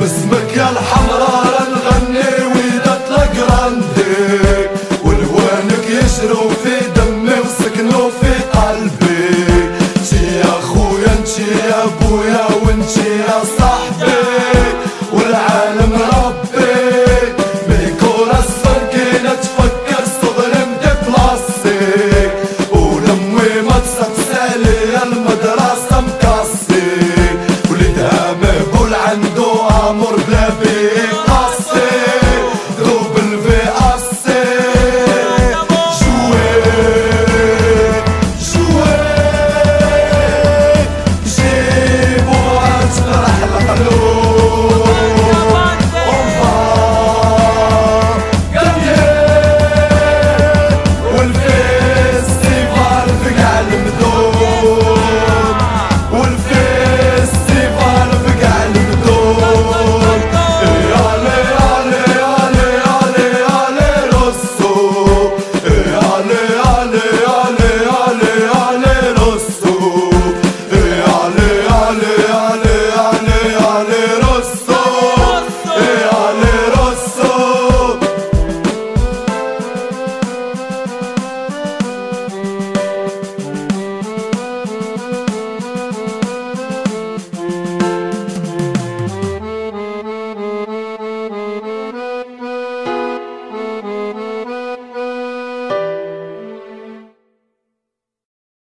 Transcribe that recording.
بسمك يا الحمراء نغني يا بويا وانتي يا صاحبي والعالم ربي. بالكرة السرقينة تفكر صغرم دي بلاستيك ولمي ما تسقسالي يا المدرسة مكاسي. ولدها عمي بول عنده آمر بلا بيك